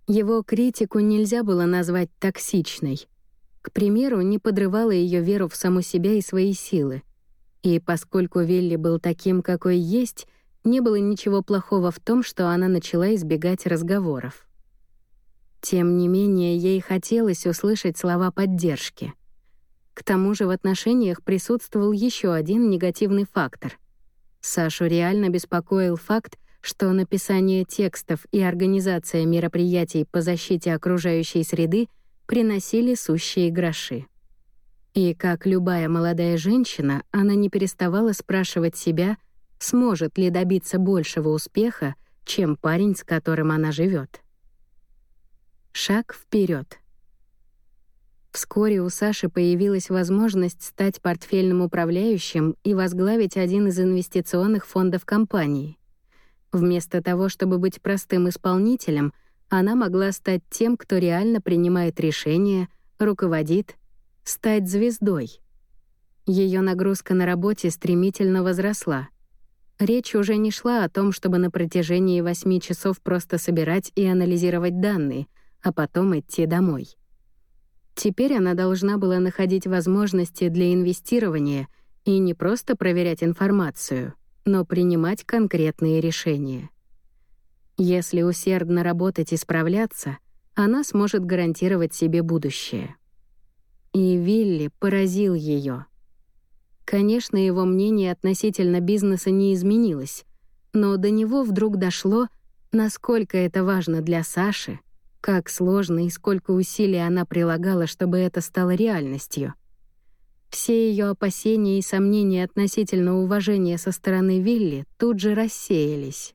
Его критику нельзя было назвать токсичной. К примеру, не подрывала ее веру в саму себя и свои силы. И поскольку Вилли был таким, какой есть, не было ничего плохого в том, что она начала избегать разговоров. Тем не менее, ей хотелось услышать слова поддержки. К тому же в отношениях присутствовал еще один негативный фактор. Сашу реально беспокоил факт, что написание текстов и организация мероприятий по защите окружающей среды приносили сущие гроши. И как любая молодая женщина, она не переставала спрашивать себя, сможет ли добиться большего успеха, чем парень, с которым она живет. Шаг вперед. Вскоре у Саши появилась возможность стать портфельным управляющим и возглавить один из инвестиционных фондов компании. Вместо того, чтобы быть простым исполнителем, она могла стать тем, кто реально принимает решения, руководит, стать звездой. Ее нагрузка на работе стремительно возросла. Речь уже не шла о том, чтобы на протяжении восьми часов просто собирать и анализировать данные, а потом идти домой. Теперь она должна была находить возможности для инвестирования и не просто проверять информацию, но принимать конкретные решения. Если усердно работать и справляться, она сможет гарантировать себе будущее. И Вилли поразил ее. Конечно, его мнение относительно бизнеса не изменилось, но до него вдруг дошло, насколько это важно для Саши, как сложно и сколько усилий она прилагала, чтобы это стало реальностью. Все ее опасения и сомнения относительно уважения со стороны Вилли тут же рассеялись.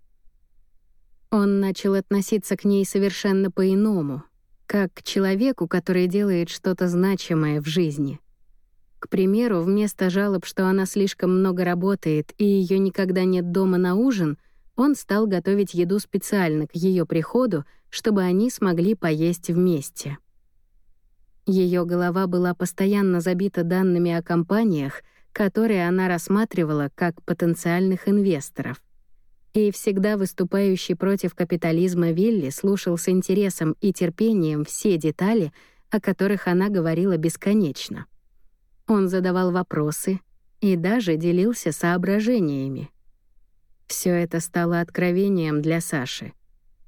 Он начал относиться к ней совершенно по-иному, как к человеку, который делает что-то значимое в жизни. К примеру, вместо жалоб, что она слишком много работает и ее никогда нет дома на ужин, он стал готовить еду специально к ее приходу, чтобы они смогли поесть вместе. Ее голова была постоянно забита данными о компаниях, которые она рассматривала как потенциальных инвесторов. И всегда выступающий против капитализма Вилли слушал с интересом и терпением все детали, о которых она говорила бесконечно. Он задавал вопросы и даже делился соображениями. Все это стало откровением для Саши.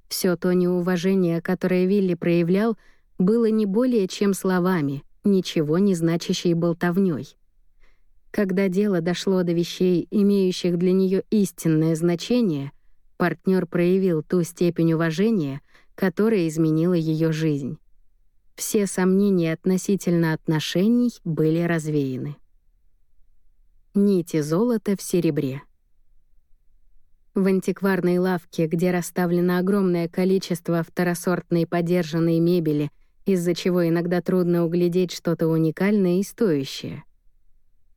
Все то неуважение, которое Вилли проявлял, было не более чем словами, ничего не значащей болтовней. Когда дело дошло до вещей, имеющих для нее истинное значение, партнер проявил ту степень уважения, которая изменила ее жизнь. Все сомнения относительно отношений были развеяны. Нити золота в серебре. В антикварной лавке, где расставлено огромное количество второсортной подержанной мебели, из-за чего иногда трудно углядеть что-то уникальное и стоящее.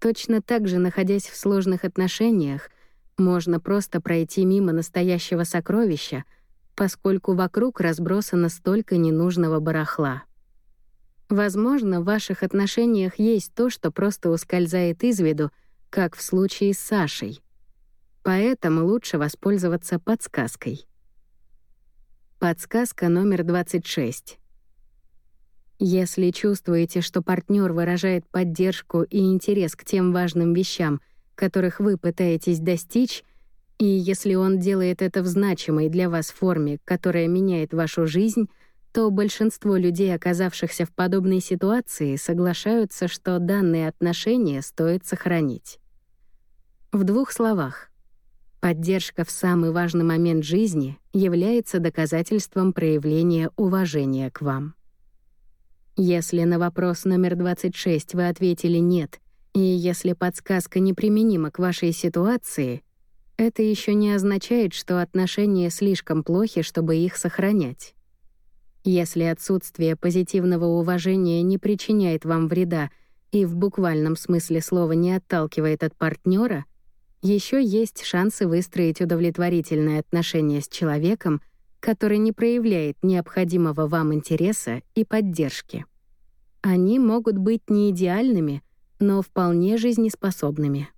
Точно так же, находясь в сложных отношениях, можно просто пройти мимо настоящего сокровища, поскольку вокруг разбросано столько ненужного барахла. Возможно, в ваших отношениях есть то, что просто ускользает из виду, как в случае с Сашей. Поэтому лучше воспользоваться подсказкой. Подсказка номер 26. Если чувствуете, что партнер выражает поддержку и интерес к тем важным вещам, которых вы пытаетесь достичь, и если он делает это в значимой для вас форме, которая меняет вашу жизнь — то большинство людей, оказавшихся в подобной ситуации, соглашаются, что данные отношения стоит сохранить. В двух словах. Поддержка в самый важный момент жизни является доказательством проявления уважения к вам. Если на вопрос номер 26 вы ответили «нет», и если подсказка неприменима к вашей ситуации, это еще не означает, что отношения слишком плохи, чтобы их сохранять. Если отсутствие позитивного уважения не причиняет вам вреда и в буквальном смысле слова не отталкивает от партнера, еще есть шансы выстроить удовлетворительные отношения с человеком, который не проявляет необходимого вам интереса и поддержки. Они могут быть не идеальными, но вполне жизнеспособными.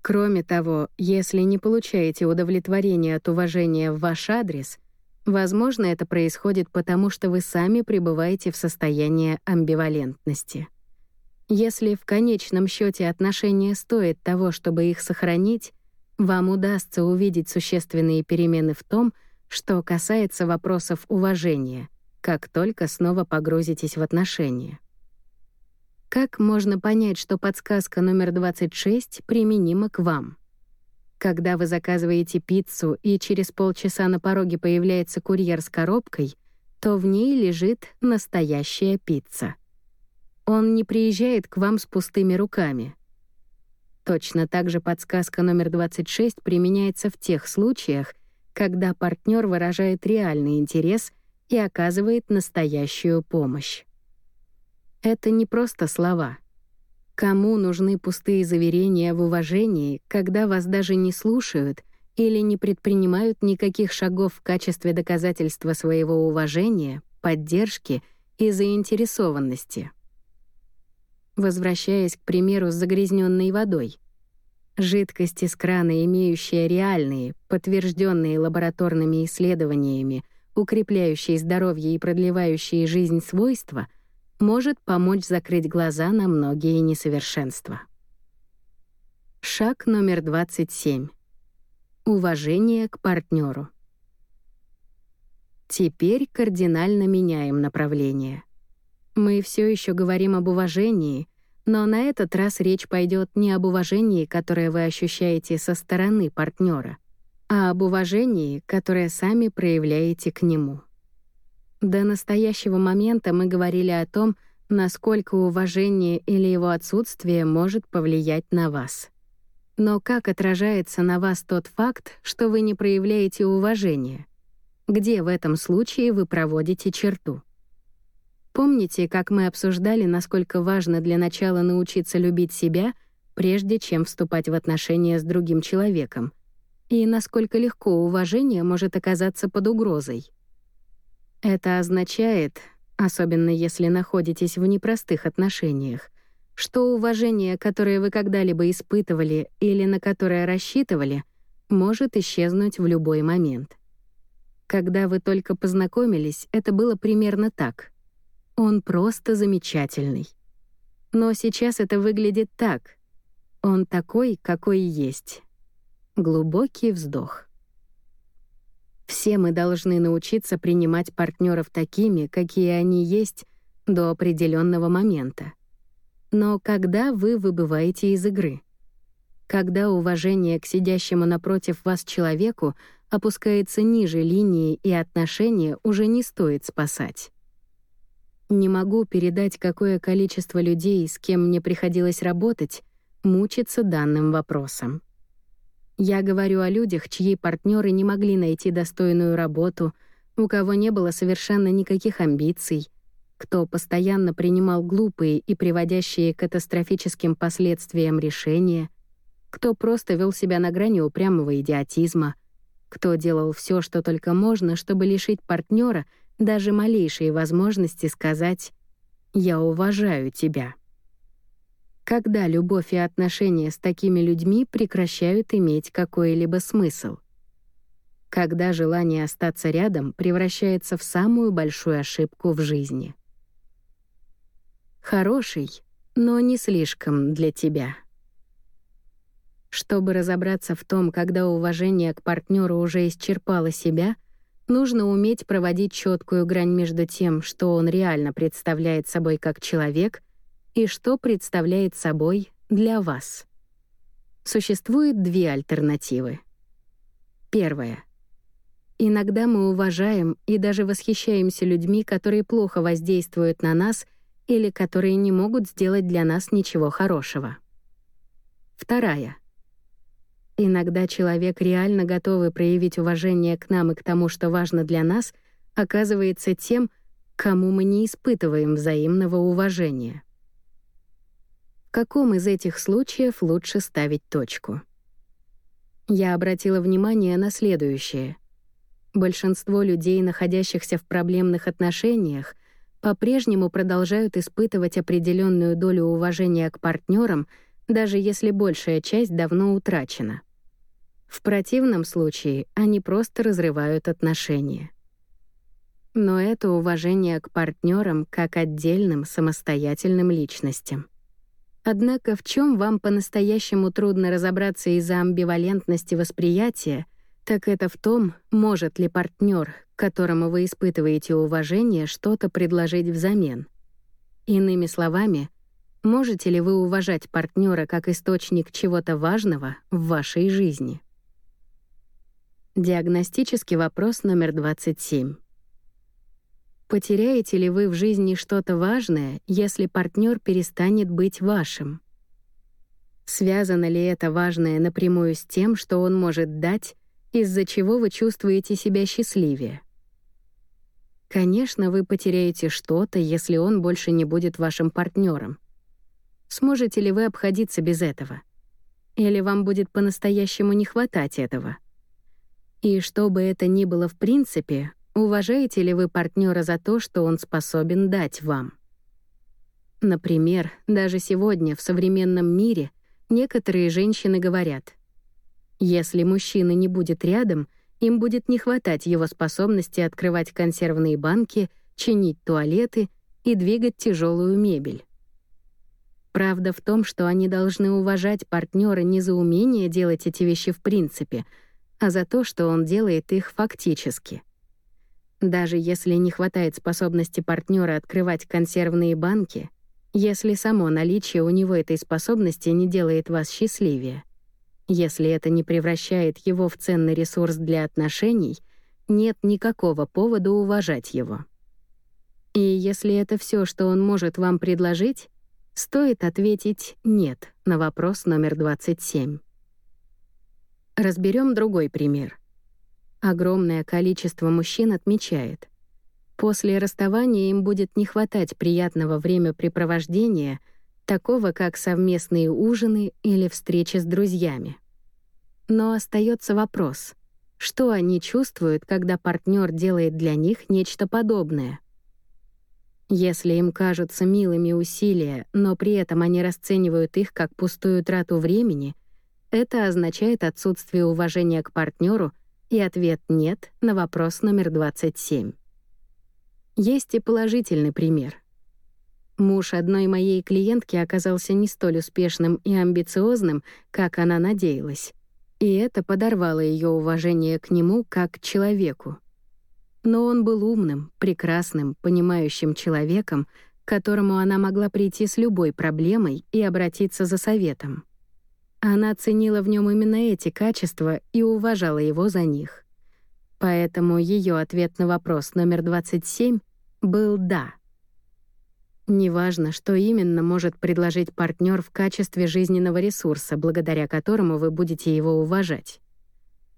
Кроме того, если не получаете удовлетворения от уважения в ваш адрес — Возможно, это происходит потому, что вы сами пребываете в состоянии амбивалентности. Если в конечном счете отношения стоят того, чтобы их сохранить, вам удастся увидеть существенные перемены в том, что касается вопросов уважения, как только снова погрузитесь в отношения. Как можно понять, что подсказка номер 26 применима к вам? Когда вы заказываете пиццу и через полчаса на пороге появляется курьер с коробкой, то в ней лежит настоящая пицца. Он не приезжает к вам с пустыми руками. Точно так же подсказка номер 26 применяется в тех случаях, когда партнер выражает реальный интерес и оказывает настоящую помощь. Это не просто слова — Кому нужны пустые заверения в уважении, когда вас даже не слушают или не предпринимают никаких шагов в качестве доказательства своего уважения, поддержки и заинтересованности? Возвращаясь к примеру с загрязненной водой. Жидкость из крана, имеющая реальные, подтвержденные лабораторными исследованиями, укрепляющие здоровье и продлевающие жизнь свойства — может помочь закрыть глаза на многие несовершенства. Шаг номер 27. Уважение к партнеру. Теперь кардинально меняем направление. Мы все еще говорим об уважении, Но на этот раз речь пойдет не об уважении, которое вы ощущаете со стороны партнера, а об уважении, которое сами проявляете к нему. До настоящего момента мы говорили о том, насколько уважение или его отсутствие может повлиять на вас. Но как отражается на вас тот факт, что вы не проявляете уважения? Где в этом случае вы проводите черту? Помните, как мы обсуждали, насколько важно для начала научиться любить себя, прежде чем вступать в отношения с другим человеком, и насколько легко уважение может оказаться под угрозой? Это означает, особенно если находитесь в непростых отношениях, что уважение, которое вы когда-либо испытывали или на которое рассчитывали, может исчезнуть в любой момент. Когда вы только познакомились, это было примерно так. Он просто замечательный. Но сейчас это выглядит так. Он такой, какой есть. Глубокий вздох. Все мы должны научиться принимать партнеров такими, какие они есть, до определенного момента. Но когда вы выбываете из игры? Когда уважение к сидящему напротив вас человеку опускается ниже линии и отношения уже не стоит спасать. Не могу передать, какое количество людей, с кем мне приходилось работать, мучится данным вопросом. Я говорю о людях, чьи партнеры не могли найти достойную работу, у кого не было совершенно никаких амбиций, кто постоянно принимал глупые и приводящие к катастрофическим последствиям решения, кто просто вел себя на грани упрямого идиотизма, кто делал все, что только можно, чтобы лишить партнера даже малейшей возможности сказать «я уважаю тебя». Когда любовь и отношения с такими людьми прекращают иметь какой-либо смысл? Когда желание остаться рядом превращается в самую большую ошибку в жизни? Хороший, но не слишком для тебя. Чтобы разобраться в том, когда уважение к партнеру уже исчерпало себя, нужно уметь проводить четкую грань между тем, что он реально представляет собой как человек, и что представляет собой для вас. Существует две альтернативы. Первая. Иногда мы уважаем и даже восхищаемся людьми, которые плохо воздействуют на нас или которые не могут сделать для нас ничего хорошего. Вторая. Иногда человек, реально готовый проявить уважение к нам и к тому, что важно для нас, оказывается тем, кому мы не испытываем взаимного уважения. В каком из этих случаев лучше ставить точку? Я обратила внимание на следующее. Большинство людей, находящихся в проблемных отношениях, по-прежнему продолжают испытывать определенную долю уважения к партнерам, даже если большая часть давно утрачена. В противном случае они просто разрывают отношения. Но это уважение к партнерам как отдельным самостоятельным личностям. Однако в чем вам по-настоящему трудно разобраться из-за амбивалентности восприятия, так это в том, может ли партнер, которому вы испытываете уважение, что-то предложить взамен. Иными словами, можете ли вы уважать партнера как источник чего-то важного в вашей жизни? Диагностический вопрос номер 27. Потеряете ли вы в жизни что-то важное, если партнер перестанет быть вашим? Связано ли это важное напрямую с тем, что он может дать, из-за чего вы чувствуете себя счастливее? Конечно, вы потеряете что-то, если он больше не будет вашим партнером. Сможете ли вы обходиться без этого? Или вам будет по-настоящему не хватать этого? И что бы это ни было в принципе, уважаете ли вы партнера за то, что он способен дать вам? Например, даже сегодня в современном мире некоторые женщины говорят, если мужчина не будет рядом — им будет не хватать его способности открывать консервные банки, чинить туалеты и двигать тяжелую мебель. Правда в том, что они должны уважать партнера не за умение делать эти вещи в принципе, а за то, что он делает их фактически. Даже если не хватает способности партнера открывать консервные банки, если само наличие у него этой способности не делает вас счастливее. Если это не превращает его в ценный ресурс для отношений, нет никакого повода уважать его. И если это все, что он может вам предложить, стоит ответить «нет» на вопрос номер 27. Разберем другой пример. Огромное количество мужчин отмечает, после расставания им будет не хватать приятного времяпрепровождения, такого как совместные ужины или встречи с друзьями. Но остается вопрос, что они чувствуют, когда партнер делает для них нечто подобное? Если им кажутся милыми усилия, но при этом они расценивают их как пустую трату времени, это означает отсутствие уважения к партнеру и ответ «нет» на вопрос номер 27. Есть и положительный пример. Муж одной моей клиентки оказался не столь успешным и амбициозным, как она надеялась, и это подорвало ее уважение к нему как к человеку. Но он был умным, прекрасным, понимающим человеком, к которому она могла прийти с любой проблемой и обратиться за советом. Она ценила в нем именно эти качества и уважала его за них. Поэтому ее ответ на вопрос номер 27 был «да». Неважно, что именно может предложить партнер в качестве жизненного ресурса, благодаря которому вы будете его уважать.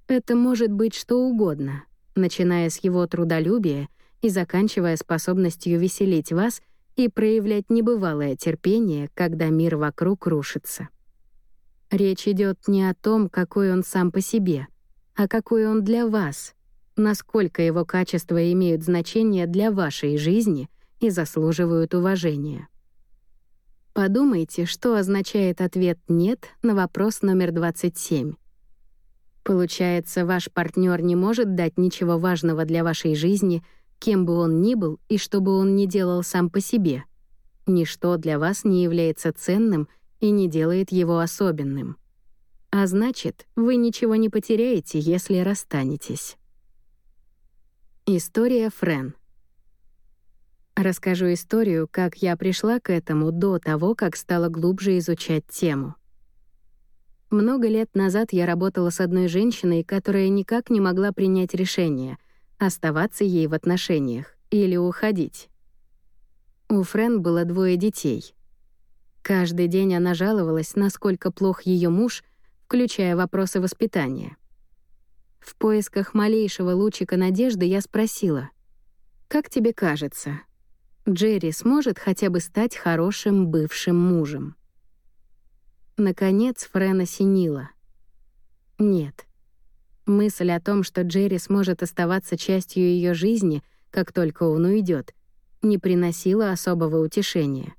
Это может быть что угодно — начиная с его трудолюбия и заканчивая способностью веселить вас и проявлять небывалое терпение, когда мир вокруг рушится. Речь идет не о том, какой он сам по себе, а какой он для вас, насколько его качества имеют значение для вашей жизни и заслуживают уважения. Подумайте, что означает ответ «нет» на вопрос номер 27. Получается, ваш партнер не может дать ничего важного для вашей жизни, кем бы он ни был и что бы он ни делал сам по себе. Ничто для вас не является ценным и не делает его особенным. А значит, вы ничего не потеряете, если расстанетесь. История Френ. Расскажу историю, как я пришла к этому до того, как стала глубже изучать тему. Много лет назад я работала с одной женщиной, которая никак не могла принять решение, оставаться ей в отношениях или уходить. У Френ было двое детей. Каждый день она жаловалась, насколько плох ее муж, включая вопросы воспитания. В поисках малейшего лучика надежды я спросила, «Как тебе кажется, Джерри сможет хотя бы стать хорошим бывшим мужем?» Наконец Френ осенила. Нет. Мысль о том, что Джерри сможет оставаться частью ее жизни, как только он уйдет, не приносила особого утешения.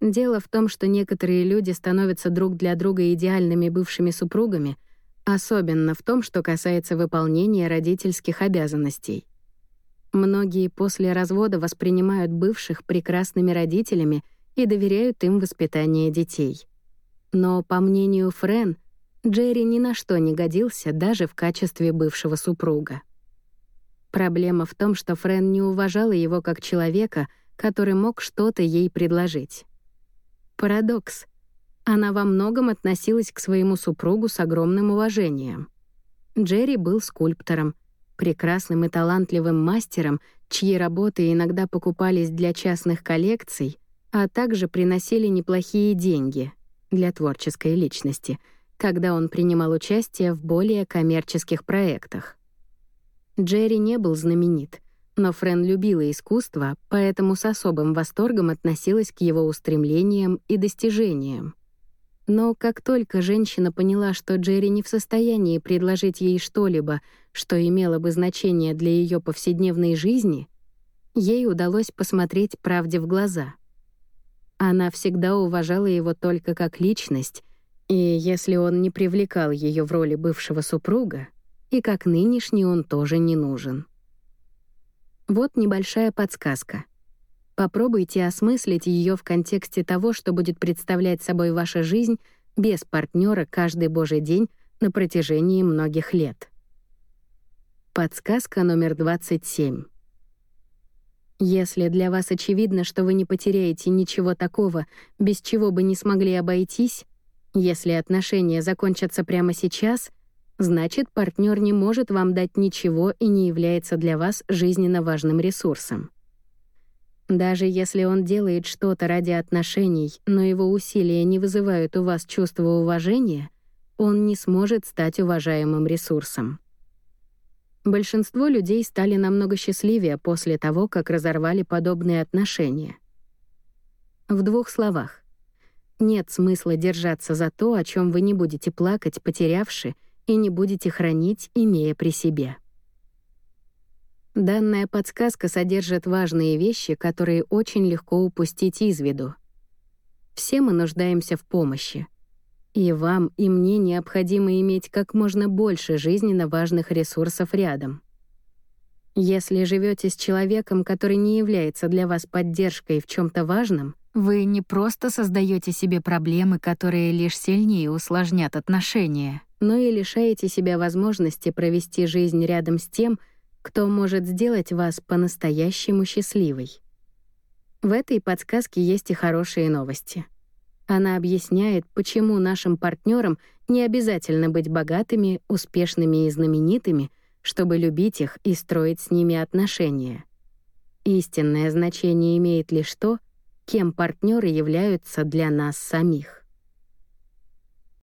Дело в том, что некоторые люди становятся друг для друга идеальными бывшими супругами, особенно в том, что касается выполнения родительских обязанностей. Многие после развода воспринимают бывших прекрасными родителями и доверяют им воспитание детей. Но, по мнению Френ, Джерри ни на что не годился даже в качестве бывшего супруга. Проблема в том, что Френ не уважала его как человека, который мог что-то ей предложить. Парадокс. Она во многом относилась к своему супругу с огромным уважением. Джерри был скульптором, прекрасным и талантливым мастером, чьи работы иногда покупались для частных коллекций, а также приносили неплохие деньги — для творческой личности, когда он принимал участие в более коммерческих проектах. Джерри не был знаменит, но Френ любила искусство, поэтому с особым восторгом относилась к его устремлениям и достижениям. Но как только женщина поняла, что Джерри не в состоянии предложить ей что-либо, что имело бы значение для ее повседневной жизни, ей удалось посмотреть правде в глаза — она всегда уважала его только как личность, и если он не привлекал ее в роли бывшего супруга, и как нынешний он тоже не нужен. Вот небольшая подсказка. Попробуйте осмыслить ее в контексте того, что будет представлять собой ваша жизнь без партнера каждый божий день на протяжении многих лет. Подсказка номер 27. Если для вас очевидно, что вы не потеряете ничего такого, без чего бы не смогли обойтись, если отношения закончатся прямо сейчас, значит, партнер не может вам дать ничего и не является для вас жизненно важным ресурсом. Даже если он делает что-то ради отношений, но его усилия не вызывают у вас чувства уважения, он не сможет стать уважаемым ресурсом. Большинство людей стали намного счастливее после того, как разорвали подобные отношения. В двух словах. Нет смысла держаться за то, о чем вы не будете плакать, потерявши, и не будете хранить, имея при себе. Данная подсказка содержит важные вещи, которые очень легко упустить из виду. Все мы нуждаемся в помощи. И вам, и мне необходимо иметь как можно больше жизненно важных ресурсов рядом. Если живете с человеком, который не является для вас поддержкой в чем то важном, вы не просто создаете себе проблемы, которые лишь сильнее усложнят отношения, но и лишаете себя возможности провести жизнь рядом с тем, кто может сделать вас по-настоящему счастливой. В этой подсказке есть и хорошие новости — она объясняет, почему нашим партнерам не обязательно быть богатыми, успешными и знаменитыми, чтобы любить их и строить с ними отношения. Истинное значение имеет лишь то, кем партнеры являются для нас самих.